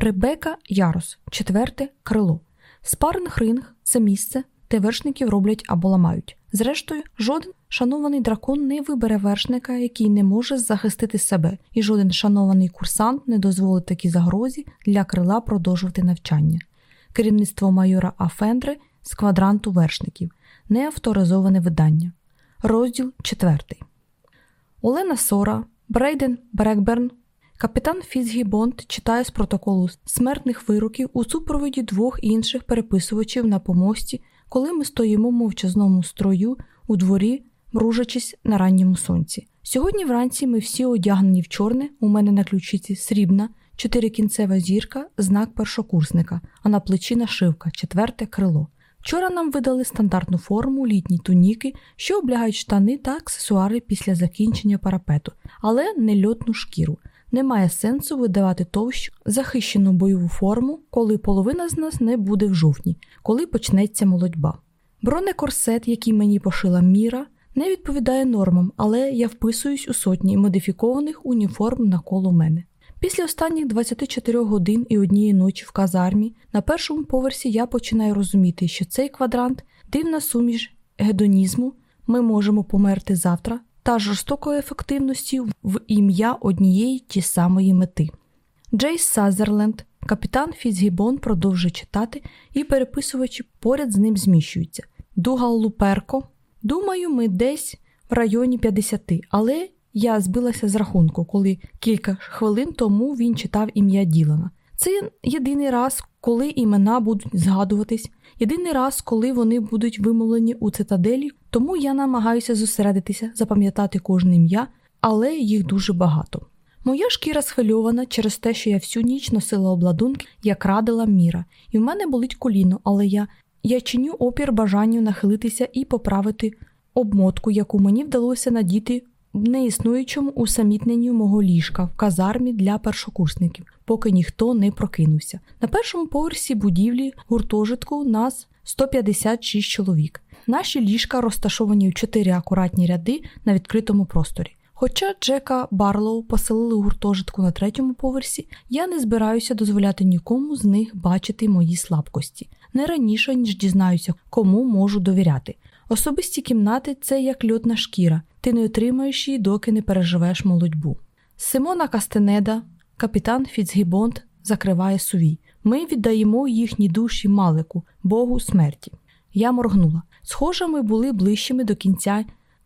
Ребека Ярос, четверте крило. Спаринг ринг це місце, де вершників роблять або ламають. Зрештою, жоден шанований дракон не вибере вершника, який не може захистити себе, і жоден шанований курсант не дозволить такій загрозі для крила продовжувати навчання. Керівництво майора Афендри з квадранту вершників, неавторизоване видання. Розділ 4. Олена Сора, Брейден Брекберн, капітан Фіцгіббонс читає з протоколу смертних вироків у супроводі двох інших переписувачів на помості, коли ми стоїмо в мовчазному строю у дворі, мружачись на ранньому сонці. Сьогодні вранці ми всі одягнені в чорне, у мене на ключиці срібна, чотирикінцева зірка, знак першокурсника, а на плечі нашивка, четверте крило. Вчора нам видали стандартну форму, літні туніки, що облягають штани та аксесуари після закінчення парапету, але не льотну шкіру. Немає сенсу видавати товщу захищену бойову форму, коли половина з нас не буде в жовтні, коли почнеться молодьба. Бронекорсет, який мені пошила міра, не відповідає нормам, але я вписуюсь у сотні модифікованих уніформ навколо мене. Після останніх 24 годин і однієї ночі в казармі на першому поверсі я починаю розуміти, що цей квадрант дивна суміш гедонізму, ми можемо померти завтра та жорстокої ефективності в ім'я однієї ті самої мети. Джейс Сазерленд, капітан Фіцгібон продовжує читати, і переписувачі поряд з ним зміщуються. Дугал Луперко. Думаю, ми десь в районі 50, але я збилася з рахунку, коли кілька хвилин тому він читав ім'я Ділана. Це єдиний раз, коли імена будуть згадуватись, єдиний раз, коли вони будуть вимовлені у цитаделі, тому я намагаюся зосередитися, запам'ятати кожне ім'я, але їх дуже багато. Моя шкіра схвильована через те, що я всю ніч носила обладунки, як радила міра, і в мене болить коліно, але я я чиню опір бажанню нахилитися і поправити обмотку, яку мені вдалося надіти в неіснуючому усамітненню мого ліжка в казармі для першокурсників, поки ніхто не прокинувся. На першому поверсі будівлі гуртожитку нас 156 чоловік. Наші ліжка розташовані в чотири акуратні ряди на відкритому просторі. Хоча Джека Барлоу поселили гуртожитку на третьому поверсі, я не збираюся дозволяти нікому з них бачити мої слабкості не раніше, ніж дізнаюся, кому можу довіряти. Особисті кімнати це як льотна шкіра, ти не отримаєш її, доки не переживеш молодьбу. Симона Кастенеда, капітан Фіцгібонд, закриває сувій. Ми віддаємо їхні душі Малику, Богу смерті. Я моргнула. Схоже, ми були ближчими до кінця,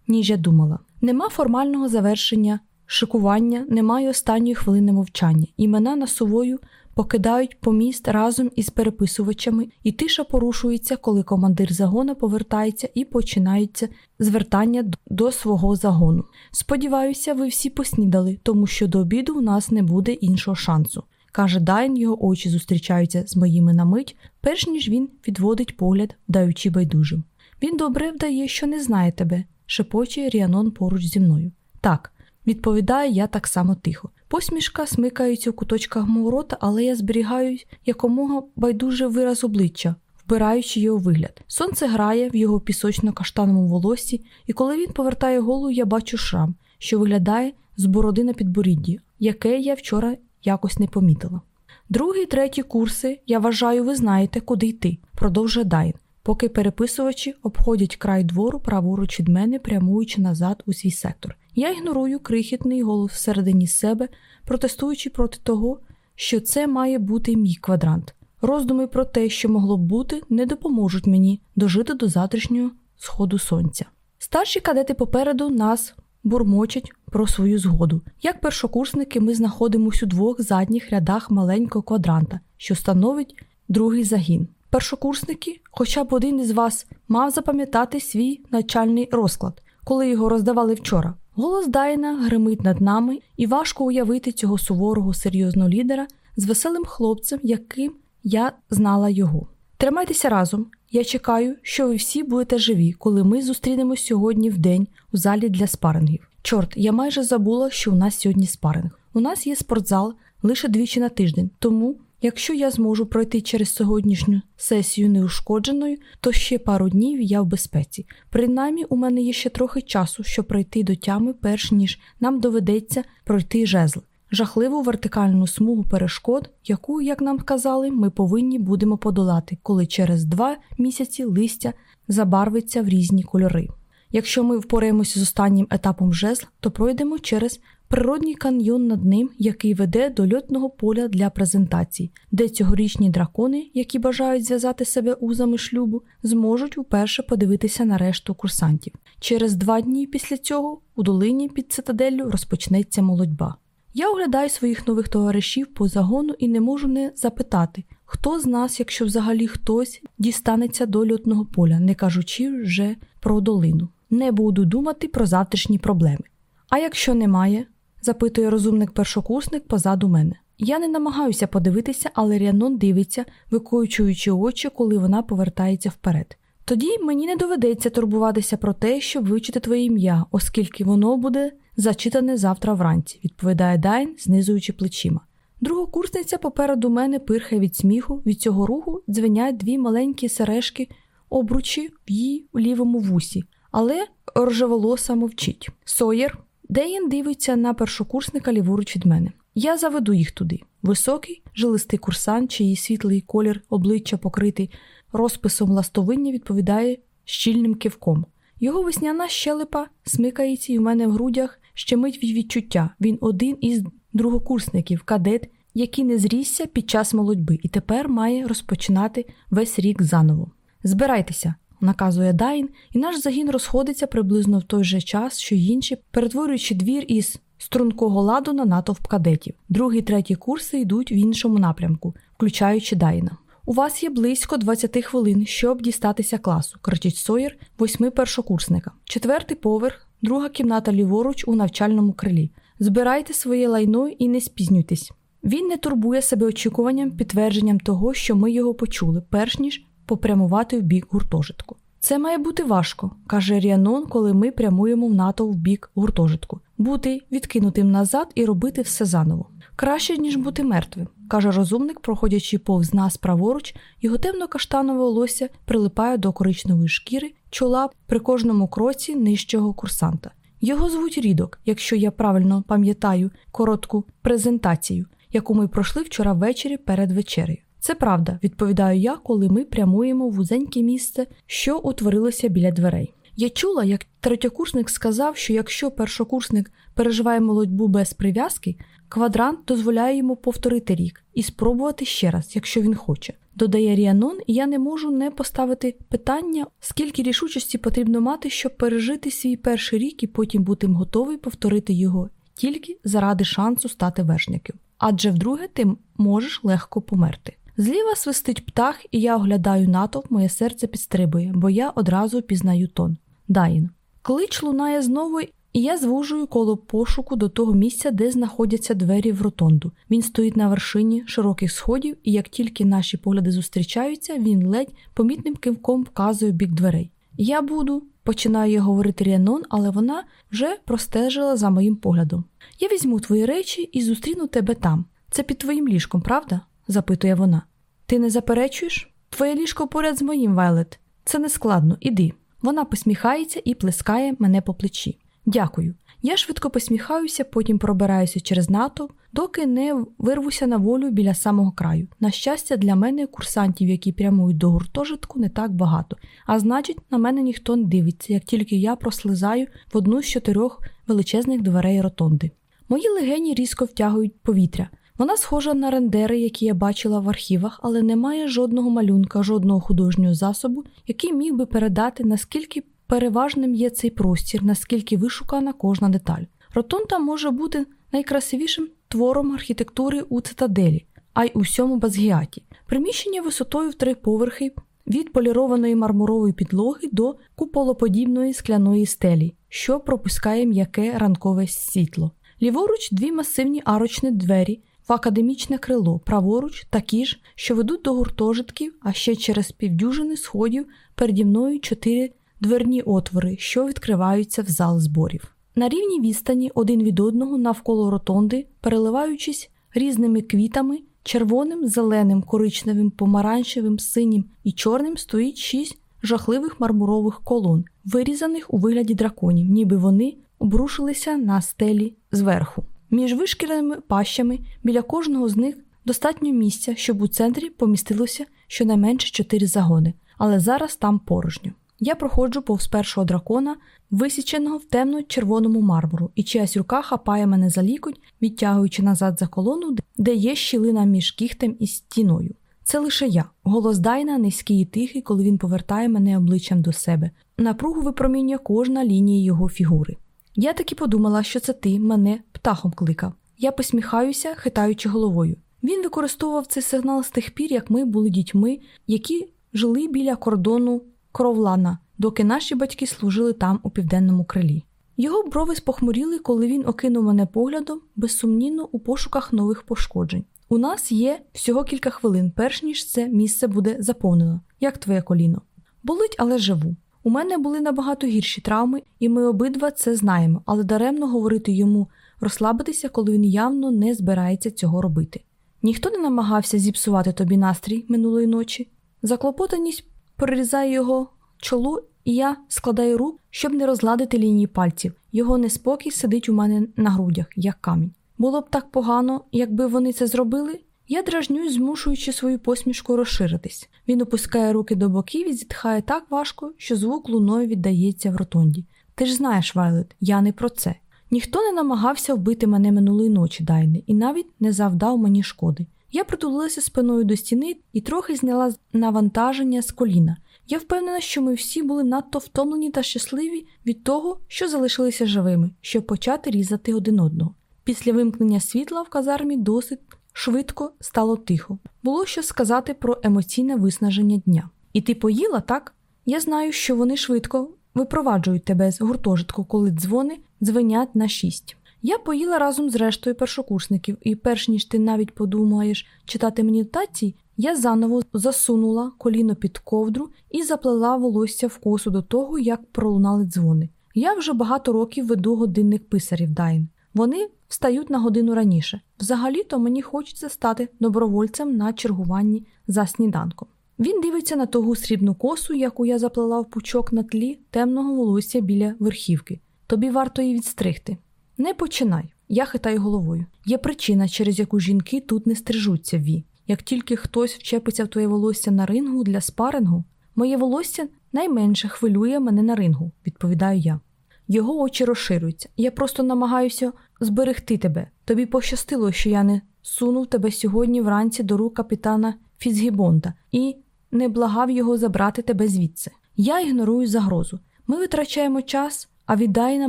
ніж я думала. Нема формального завершення, шикування, немає останньої хвилини мовчання. Імена на сувою покидають поміст разом із переписувачами, і тиша порушується, коли командир загону повертається і починається звертання до свого загону. Сподіваюся, ви всі поснідали, тому що до обіду у нас не буде іншого шансу. Каже Дайн, його очі зустрічаються з моїми на мить, перш ніж він відводить погляд, даючи байдужим. Він добре вдає, що не знає тебе, шепоче Ріанон поруч зі мною. Так, відповідаю я так само тихо. Посмішка смикається у куточках мого рота, але я зберігаю якомога байдуже вираз обличчя, вбираючи його вигляд. Сонце грає в його пісочно-каштаному волосі, і коли він повертає голову, я бачу шрам, що виглядає з бороди на підборідді, яке я вчора якось не помітила. Другий, третій курси, я вважаю, ви знаєте, куди йти, продовжує Дайн, поки переписувачі обходять край двору праворуч від мене, прямуючи назад у свій сектор. Я ігнорую крихітний голос всередині себе, протестуючи проти того, що це має бути мій квадрант. Роздуми про те, що могло б бути, не допоможуть мені дожити до завтрашнього сходу сонця. Старші кадети попереду нас бурмочать про свою згоду. Як першокурсники, ми знаходимося у двох задніх рядах маленького квадранта, що становить другий загін. Першокурсники, хоча б один із вас мав запам'ятати свій начальний розклад, коли його роздавали вчора. Голос Дайна гримить над нами, і важко уявити цього суворого серйозного лідера з веселим хлопцем, яким я знала його. Тримайтеся разом. Я чекаю, що ви всі будете живі, коли ми зустрінемось сьогодні в день у залі для спарингів. Чорт, я майже забула, що у нас сьогодні спаринг. У нас є спортзал лише двічі на тиждень, тому Якщо я зможу пройти через сьогоднішню сесію неушкодженою, то ще пару днів я в безпеці. Принаймні, у мене є ще трохи часу, щоб пройти до тями, перш ніж нам доведеться пройти жезл. жахливу вертикальну смугу перешкод, яку, як нам казали, ми повинні будемо подолати, коли через два місяці листя забарвиться в різні кольори. Якщо ми впораємося з останнім етапом жезл, то пройдемо через природній каньйон над ним, який веде до льотного поля для презентацій, де цьогорічні дракони, які бажають зв'язати себе узами шлюбу, зможуть вперше подивитися на решту курсантів. Через два дні після цього у долині під цитаделлю розпочнеться молодьба. Я оглядаю своїх нових товаришів по загону і не можу не запитати, хто з нас, якщо взагалі хтось, дістанеться до льотного поля, не кажучи вже про долину. Не буду думати про завтрашні проблеми. А якщо немає, запитує розумник першокурсник позаду мене. Я не намагаюся подивитися, але Ріанон дивиться, викоючуючи очі, коли вона повертається вперед. Тоді мені не доведеться турбуватися про те, щоб вивчити твоє ім'я, оскільки воно буде зачитане завтра вранці, відповідає Дайн, знизуючи плечима. Другокурсниця попереду мене пирхає від сміху, від цього руху дзвенять дві маленькі сережки обручі в її лівому вусі, але рожеволоса мовчить. Сойер, Деєн дивиться на першокурсника ліворуч від мене. Я заведу їх туди. Високий, жилистий курсант, чиї світлий колір обличчя покритий розписом ластовиння, відповідає щільним кивком. Його весняна щелепа смикається і в мене в грудях щемить від відчуття. Він один із другокурсників, кадет, який не зрісся під час молодьби, і тепер має розпочинати весь рік заново. Збирайтеся, наказує Дайн, і наш загін розходиться приблизно в той же час, що й інші, перетворюючи двір із стрункого ладу на натовп кадетів. Другий, третій курси йдуть в іншому напрямку, включаючи Дайна. У вас є близько 20 хвилин, щоб дістатися класу, кричить Сойер, восьми першокурсника. Четвертий поверх, друга кімната ліворуч у навчальному крилі. Збирайте своє лайно і не спізнюйтесь. Він не турбує себе очікуванням, підтвердженням того, що ми його почули, перш ніж попрямувати в бік гуртожитку. Це має бути важко, каже Ріанон, коли ми прямуємо в НАТО в бік гуртожитку, бути відкинутим назад і робити все заново. Краще, ніж бути мертвим, каже розумник, проходячи повз нас праворуч, його темно-каштанове волосся прилипає до коричневої шкіри, чола при кожному кроці нижчого курсанта. Його звуть Рідок, якщо я правильно пам'ятаю коротку презентацію, яку ми пройшли вчора ввечері перед вечерею. Це правда, відповідаю я, коли ми прямуємо вузеньке місце, що утворилося біля дверей. Я чула, як третьокурсник сказав, що якщо першокурсник переживає молодьбу без прив'язки, квадрант дозволяє йому повторити рік і спробувати ще раз, якщо він хоче. Додає Ріанон, і я не можу не поставити питання, скільки рішучості потрібно мати, щоб пережити свій перший рік і потім бути готовий повторити його тільки заради шансу стати вершником. Адже вдруге ти можеш легко померти. Зліва свистить птах, і я оглядаю натовп, моє серце підстрибує, бо я одразу пізнаю тон. Дайн. Клич лунає знову, і я звужую коло пошуку до того місця, де знаходяться двері в ротонду. Він стоїть на вершині широких сходів, і як тільки наші погляди зустрічаються, він ледь помітним кивком вказує бік дверей. Я буду, починаю я говорити Ріанон, але вона вже простежила за моїм поглядом. Я візьму твої речі і зустріну тебе там. Це під твоїм ліжком, правда? Запитує вона. Ти не заперечуєш? Твоє ліжко поряд з моїм Вайлет. Це не складно, іди. Вона посміхається і плескає мене по плечі. Дякую. Я швидко посміхаюся, потім пробираюся через НАТО, доки не вирвуся на волю біля самого краю. На щастя, для мене курсантів, які прямують до гуртожитку, не так багато, а значить, на мене ніхто не дивиться, як тільки я прослизаю в одну з чотирьох величезних дверей ротонди. Мої легені різко втягують повітря. Вона схожа на рендери, які я бачила в архівах, але не має жодного малюнка, жодного художнього засобу, який міг би передати, наскільки переважним є цей простір, наскільки вишукана кожна деталь. Ротонда може бути найкрасивішим твором архітектури у цитаделі, а й у всьому Базгіаті. Приміщення висотою в три поверхи від полірованої мармурової підлоги до куполоподібної скляної стелі, що пропускає м'яке ранкове світло. Ліворуч дві масивні арочні двері в академічне крило, праворуч такі ж, що ведуть до гуртожитків, а ще через півдюжини сходів переді мною чотири дверні отвори, що відкриваються в зал зборів. На рівній відстані один від одного навколо ротонди, переливаючись різними квітами, червоним, зеленим, коричневим, помаранчевим, синім і чорним стоїть шість жахливих мармурових колон, вирізаних у вигляді драконів, ніби вони обрушилися на стелі зверху. Між вишкіреними пащами біля кожного з них достатньо місця, щоб у центрі помістилося щонайменше чотири загони, але зараз там порожньо. Я проходжу повз першого дракона, висіченого в темно-червоному мармуру, і чиясь рука хапає мене за лікоть, відтягуючи назад за колону, де є щілина між кіхтем і стіною. Це лише я, голос Дайна, низький і тихий, коли він повертає мене обличчям до себе. Напругу випромінює кожна лінія його фігури. Я таки подумала, що це ти мене птахом кликав. Я посміхаюся, хитаючи головою. Він використовував цей сигнал з тих пір, як ми були дітьми, які жили біля кордону Кровлана, доки наші батьки служили там у південному крилі. Його брови спохмуріли, коли він окинув мене поглядом, безсумнівно у пошуках нових пошкоджень. У нас є всього кілька хвилин, перш ніж це місце буде заповнено, як твоє коліно. Болить, але живу. У мене були набагато гірші травми, і ми обидва це знаємо, але даремно говорити йому розслабитися, коли він явно не збирається цього робити. Ніхто не намагався зіпсувати тобі настрій минулої ночі. Заклопотаність прорізає його чоло, і я складаю рук, щоб не розладити лінії пальців. Його неспокій сидить у мене на грудях, як камінь. Було б так погано, якби вони це зробили. Я дражнюсь, змушуючи свою посмішку розширитись. Він опускає руки до боків і зітхає так важко, що звук луною віддається в ротонді. Ти ж знаєш, Вайлет, я не про це. Ніхто не намагався вбити мене минулої ночі, Дайне, і навіть не завдав мені шкоди. Я притулилася спиною до стіни і трохи зняла навантаження з коліна. Я впевнена, що ми всі були надто втомлені та щасливі від того, що залишилися живими, щоб почати різати один одного. Після вимкнення світла в казармі досить швидко стало тихо. Було що сказати про емоційне виснаження дня. І ти поїла, так? Я знаю, що вони швидко випроваджують тебе з гуртожитку, коли дзвони дзвенять на шість. Я поїла разом з рештою першокурсників, і перш ніж ти навіть подумаєш читати мені нотації, я заново засунула коліно під ковдру і заплела волосся в косу до того, як пролунали дзвони. Я вже багато років веду годинник писарів Дайн. Вони встають на годину раніше. Взагалі-то мені хочеться стати добровольцем на чергуванні за сніданком. Він дивиться на того срібну косу, яку я заплела в пучок на тлі темного волосся біля верхівки. Тобі варто її відстригти. Не починай. Я хитаю головою. Є причина, через яку жінки тут не стрижуться ві. Як тільки хтось вчепиться в твоє волосся на рингу для спарингу, моє волосся найменше хвилює мене на рингу, відповідаю я. Його очі розширюються. Я просто намагаюся зберегти тебе. Тобі пощастило, що я не сунув тебе сьогодні вранці до рук капітана Фіцгібонда і не благав його забрати тебе звідси. Я ігнорую загрозу. Ми витрачаємо час, а від Дайна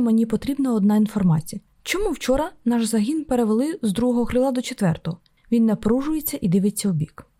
мені потрібна одна інформація. Чому вчора наш загін перевели з другого крила до четвертого? Він напружується і дивиться у.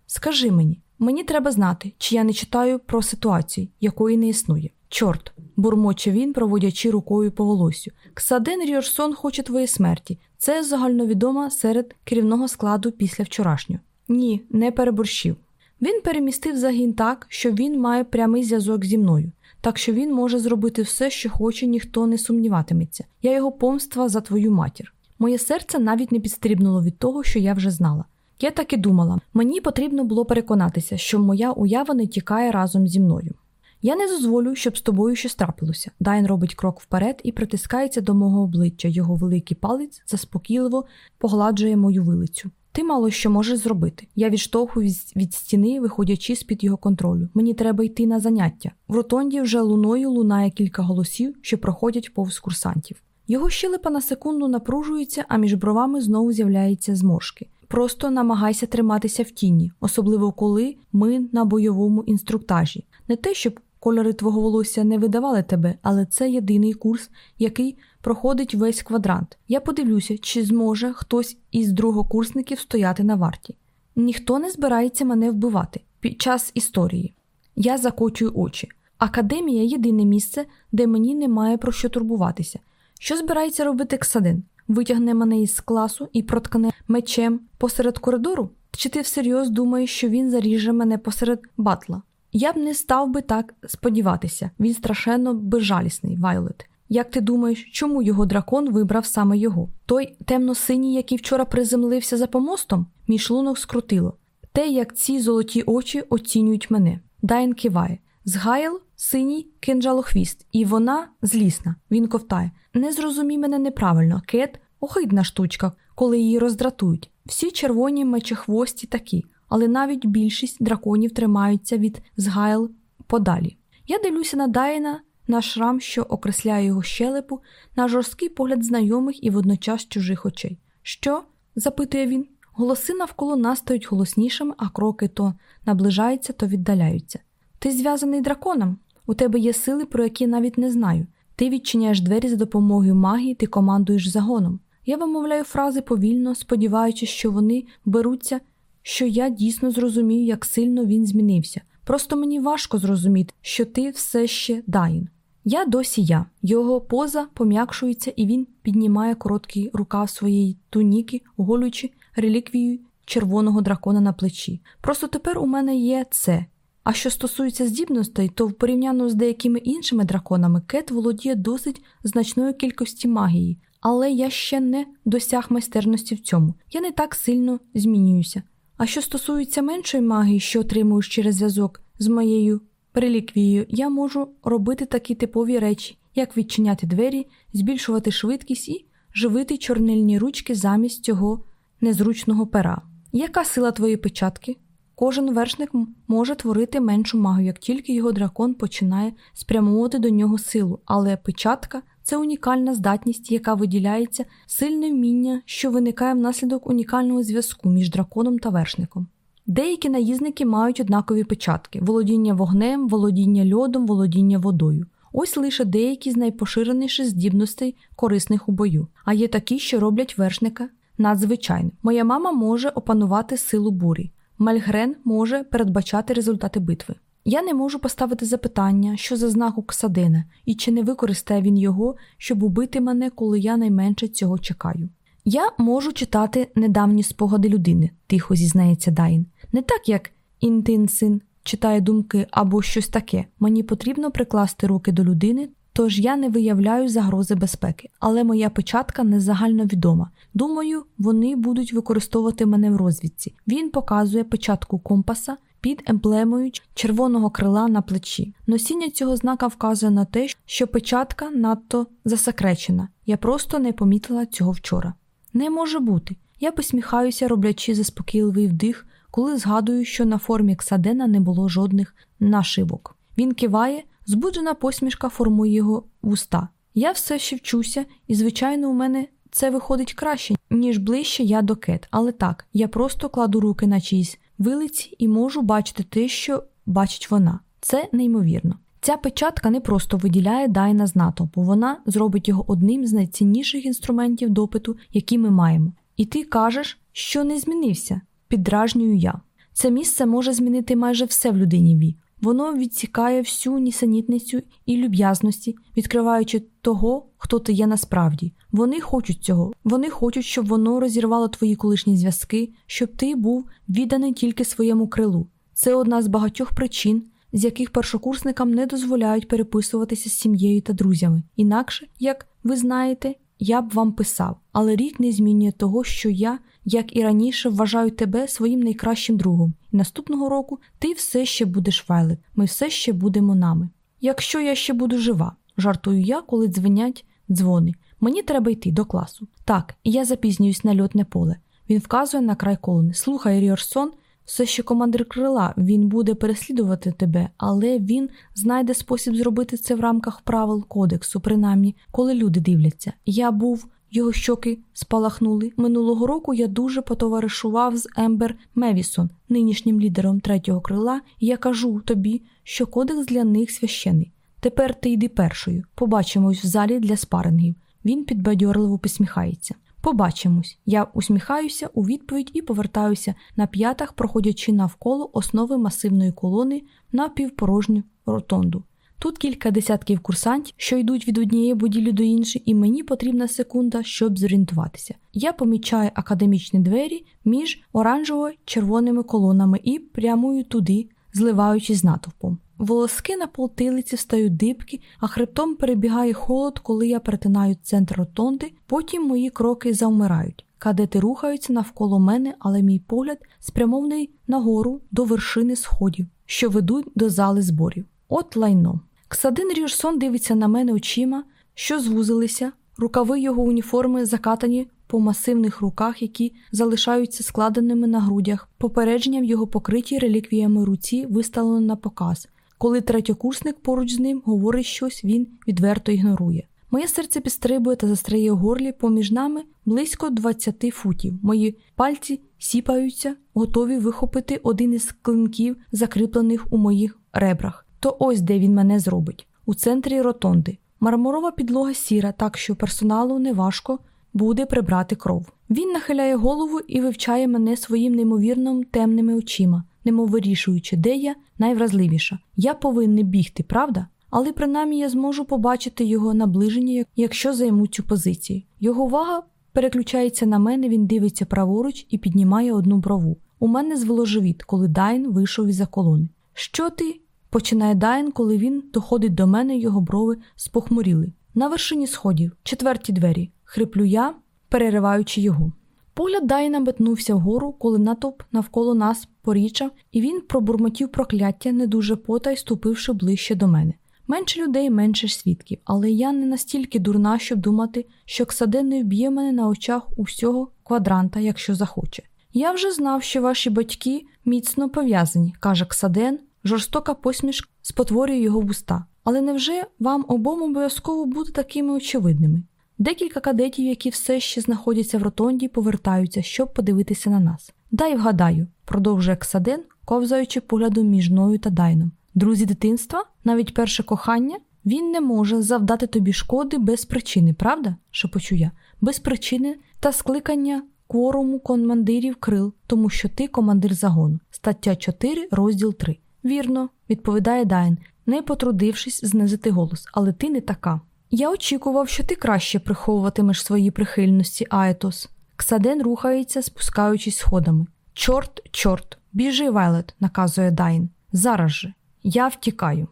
Скажи мені, мені треба знати, чи я не читаю про ситуацію, якої не існує. Чорт, бурмоче він, проводячи рукою по волосю. Ксаден Ріорсон хоче твоєї смерті. Це загальновідомо серед керівного складу після вчорашнього. Ні, не переборщив. Він перемістив загін так, що він має прямий зв'язок зі мною, так що він може зробити все, що хоче, ніхто не сумніватиметься. Я його помства за твою матір. Моє серце навіть не підстрібнуло від того, що я вже знала. Я так і думала, мені потрібно було переконатися, що моя уява не тікає разом зі мною. Я не дозволю, щоб з тобою щось трапилося. Дайн робить крок вперед і притискається до мого обличчя. Його великий палець заспокійливо погладжує мою вилицю. Ти мало що можеш зробити. Я відштовхую від стіни, виходячи з під його контролю. Мені треба йти на заняття. В ротонді вже луною лунає кілька голосів, що проходять повз курсантів. Його щелепа на секунду напружується, а між бровами знову з'являються зморшки. Просто намагайся триматися в тіні, особливо коли ми на бойовому інструктажі. Не те, щоб кольори твого волосся не видавали тебе, але це єдиний курс, який проходить весь квадрант. Я подивлюся, чи зможе хтось із другокурсників стояти на варті. Ніхто не збирається мене вбивати під час історії. Я закочую очі. Академія єдине місце, де мені немає про що турбуватися. Що збирається робити Ксадин? Витягне мене із класу і проткне мечем посеред коридору? Чи ти всерйоз думаєш, що він заріже мене посеред батла? Я б не став би так сподіватися, він страшенно безжалісний, Вайлет. Як ти думаєш, чому його дракон вибрав саме його? Той темно-синій, який вчора приземлився за помостом, мій шлунок скрутило. Те, як ці золоті очі оцінюють мене. Дайн киває. Згайл синій кинджалохвіст, і вона злісна. Він ковтає. Не зрозумій мене неправильно, Кет Охидна штучка, коли її роздратують. Всі червоні мечехвості такі, але навіть більшість драконів тримаються від згайл подалі. Я дивлюся на Дайна, на шрам, що окресляє його щелепу, на жорсткий погляд знайомих і водночас чужих очей. Що? запитує він. Голоси навколо нас стають голоснішими, а кроки то наближаються, то віддаляються. Ти зв'язаний драконом? У тебе є сили, про які навіть не знаю. Ти відчиняєш двері за допомогою магії, ти командуєш загоном. Я вимовляю фрази повільно, сподіваючись, що вони беруться, що я дійсно зрозумію, як сильно він змінився. Просто мені важко зрозуміти, що ти все ще Дайн. Я досі я. Його поза пом'якшується, і він піднімає короткий рукав своєї туніки, оголюючи реліквію червоного дракона на плечі. Просто тепер у мене є це. А що стосується здібностей, то в порівняно з деякими іншими драконами Кет володіє досить значною кількості магії, але я ще не досяг майстерності в цьому. Я не так сильно змінююся. А що стосується меншої магії, що отримуєш через зв'язок з моєю реліквією, я можу робити такі типові речі, як відчиняти двері, збільшувати швидкість і живити чорнильні ручки замість цього незручного пера. Яка сила твоєї печатки? Кожен вершник може творити меншу магію, як тільки його дракон починає спрямовувати до нього силу, але печатка це унікальна здатність, яка виділяється сильне вміння, що виникає внаслідок унікального зв'язку між драконом та вершником. Деякі наїзники мають однакові печатки: володіння вогнем, володіння льодом, володіння водою. Ось лише деякі з найпоширеніших здібностей, корисних у бою, а є такі, що роблять вершника надзвичайним. Моя мама може опанувати силу бурі. Мальгрен може передбачати результати битви. Я не можу поставити запитання, що за знак у Ксадина, і чи не використає він його, щоб убити мене, коли я найменше цього чекаю. Я можу читати недавні спогади людини, тихо зізнається Дайн. Не так, як Інтинсин читає думки або щось таке. Мені потрібно прикласти руки до людини, тож я не виявляю загрози безпеки, але моя печатка не загальновідома. Думаю, вони будуть використовувати мене в розвідці. Він показує печатку компаса під емблемою червоного крила на плечі. Носіння цього знака вказує на те, що печатка надто засекречена. Я просто не помітила цього вчора. Не може бути. Я посміхаюся, роблячи заспокійливий вдих, коли згадую, що на формі Ксадена не було жодних нашивок. Він киває, збуджена посмішка формує його вуста. Я все ще вчуся, і, звичайно, у мене це виходить краще, ніж ближче я до кет. Але так, я просто кладу руки на чиїсь вилиці і можу бачити те, що бачить вона. Це неймовірно. Ця печатка не просто виділяє Дайна з натовпу, вона зробить його одним з найцінніших інструментів допиту, які ми маємо. І ти кажеш, що не змінився, піддражнюю я. Це місце може змінити майже все в людині Ві. Воно відсікає всю нісенітницю і люб'язності, відкриваючи того, хто ти є насправді. Вони хочуть цього. Вони хочуть, щоб воно розірвало твої колишні зв'язки, щоб ти був відданий тільки своєму крилу. Це одна з багатьох причин, з яких першокурсникам не дозволяють переписуватися з сім'єю та друзями. Інакше, як ви знаєте, я б вам писав, але рік не змінює того, що я, як і раніше, вважаю тебе своїм найкращим другом, і наступного року ти все ще будеш Вайлет, ми все ще будемо нами. Якщо я ще буду жива, жартую я, коли дзвенять дзвони. Мені треба йти до класу. Так, і я запізнююсь на льотне поле. Він вказує на край колони. Слухай, Ріорсон, все ще командир крила, він буде переслідувати тебе, але він знайде спосіб зробити це в рамках правил кодексу, принаймні, коли люди дивляться. Я був, його щоки спалахнули. Минулого року я дуже потоваришував з Ембер Мевісон, нинішнім лідером третього крила, і я кажу тобі, що кодекс для них священий. Тепер ти йди першою. Побачимось в залі для спарингів. Він підбадьорливо посміхається. Побачимось. Я усміхаюся у відповідь і повертаюся на п'ятах, проходячи навколо основи масивної колони на півпорожню ротонду. Тут кілька десятків курсантів, що йдуть від однієї будівлі до іншої, і мені потрібна секунда, щоб зорієнтуватися. Я помічаю академічні двері між оранжево-червоними колонами і прямую туди, зливаючись з натовпом. Волоски на полтилиці стають дибки, а хребтом перебігає холод, коли я перетинаю центр ротонди, потім мої кроки завмирають. Кадети рухаються навколо мене, але мій погляд спрямований нагору до вершини сходів, що ведуть до зали зборів. От лайно. Ксадин Рірсон дивиться на мене очима, що звузилися, рукави його уніформи закатані по масивних руках, які залишаються складеними на грудях. Попередження в його покритій реліквіями руці виставлено на показ. Коли третьокурсник поруч з ним говорить щось, він відверто ігнорує. Моє серце підстрибує та застряє в горлі поміж нами близько 20 футів. Мої пальці сіпаються, готові вихопити один із клинків, закріплених у моїх ребрах. То ось де він мене зробить у центрі ротонди. Мармурова підлога сіра, так що персоналу неважко буде прибрати кров. Він нахиляє голову і вивчає мене своїм неймовірно темними очима, немов вирішуючи, де я найвразливіша. Я повинен бігти, правда? Але принаймні я зможу побачити його наближення, якщо займу цю позицію. Його увага переключається на мене, він дивиться праворуч і піднімає одну брову. У мене звело живіт, коли Дайн вийшов із за колони. Що ти? Починає Дайн, коли він доходить до мене, його брови спохмуріли. На вершині сходів, четверті двері, хриплю я, перериваючи його. Погляд Дайна метнувся вгору, коли натовп навколо нас порічав, і він пробурмотів прокляття, не дуже потай, ступивши ближче до мене. Менше людей, менше свідків, але я не настільки дурна, щоб думати, що Ксаден не вб'є мене на очах усього квадранта, якщо захоче. Я вже знав, що ваші батьки міцно пов'язані, каже Ксаден, жорстока посмішка спотворює його вуста. Але невже вам обом обов'язково бути такими очевидними? Декілька кадетів, які все ще знаходяться в ротонді, повертаються, щоб подивитися на нас. Дай вгадаю, продовжує Ксаден, ковзаючи поглядом між мною та Дайном. Друзі дитинства, навіть перше кохання, він не може завдати тобі шкоди без причини, правда? шепочу я, без причини та скликання кворуму командирів крил, тому що ти командир загону. Стаття 4, розділ 3. Вірно, відповідає Дайн, не потрудившись знизити голос, але ти не така. Я очікував, що ти краще приховуватимеш свої прихильності, Аетос. Ксаден рухається, спускаючись сходами. Чорт, чорт, біжи, Вайлет, наказує Дайн. Зараз же. Я втікаю.